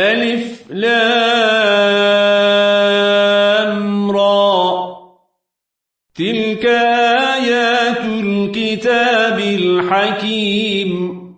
ألف لام را. تلك آيات الكتاب الحكيم.